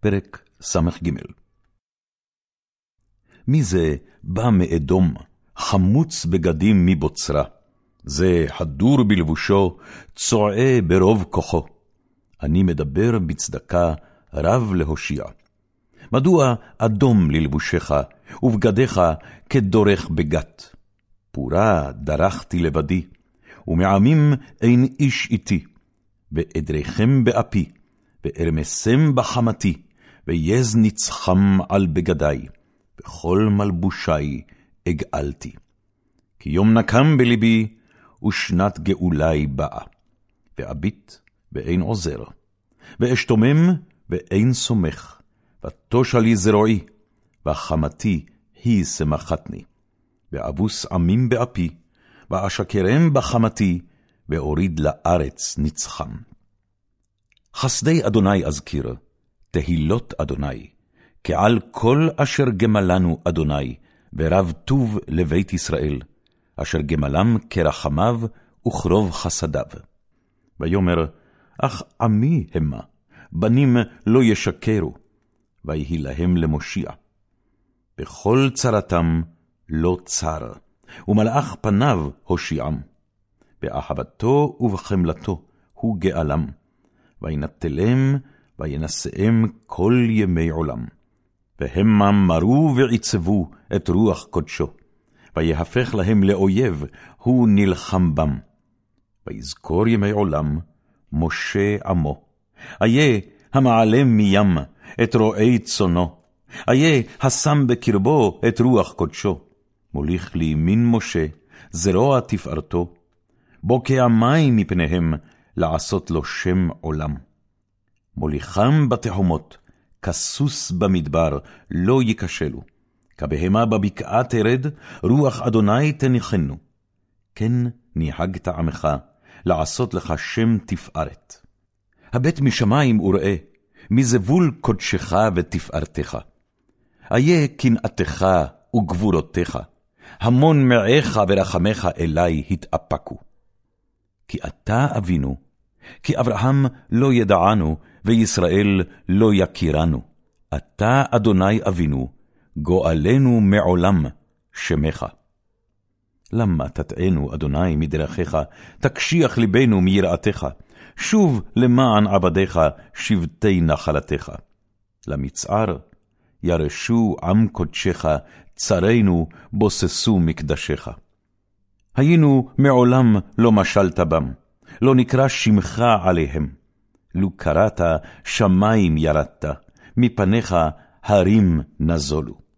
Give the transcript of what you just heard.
פרק ס"ג מי זה בא מאדום, חמוץ בגדים מבוצרה? זה הדור בלבושו, צועה ברוב כוחו. אני מדבר בצדקה, רב להושיע. מדוע אדום ללבושך, ובגדיך כדורך בגת? פורה דרכתי לבדי, ומעמים אין איש איתי, ואדריכם באפי, וארמסם בחמתי, ויז נצחם על בגדי, וכל מלבושי אגאלתי. כי יום נקם בלבי, ושנת גאולי באה. ואביט, ואין עוזר, ואשתומם, ואין סומך, ותושה לי זרועי, וחמתי היא שמחתני. ואבוס עמים באפי, ואשקרם בחמתי, ואוריד לארץ נצחם. חסדי אדוני אזכיר, תהילות אדוני, כעל כל אשר גמלנו אדוני, ורב טוב לבית ישראל, אשר גמלם כרחמיו וכרוב חסדיו. ויאמר, אך עמי המה, בנים לא ישקרו, ויהי להם למושיע. בכל צרתם לא צר, ומלאך פניו הושיעם. באהבתו ובחמלתו הוא גאלם, וינטלם וינשאם כל ימי עולם. והמה מרו ועיצבו את רוח קודשו, ויהפך להם לאויב, הוא נלחם בם. ויזכור ימי עולם, משה עמו. איה המעלם מים את רועי צונו, איה השם בקרבו את רוח קודשו. מוליך לימין משה, זרוע תפארתו, בוקע מים מפניהם, לעשות לו שם עולם. מוליכם בתהומות, כסוס במדבר, לא ייכשלו. כבהמה בבקעה תרד, רוח אדוני תניחנו. כן נהגת עמך, לעשות לך שם תפארת. הבט משמים וראה, מזבול קודשך ותפארתך. איה קנאתך וגבורותיך, המון מעיך ורחמך אלי התאפקו. כי אתה אבינו, כי אברהם לא ידענו, וישראל לא יכירנו. אתה, אדוני אבינו, גואלנו מעולם שמך. למה תטענו, אדוני, מדרכיך, תקשיח לבנו מיראתך, שוב למען עבדיך, שבטי נחלתך. למצער, ירשו עם קודשך, צרינו, בוססו מקדשך. היינו מעולם לא משלת בם, לא נקרא שמך עליהם. לו קראת, שמים ירדת, מפניך הרים נזולו.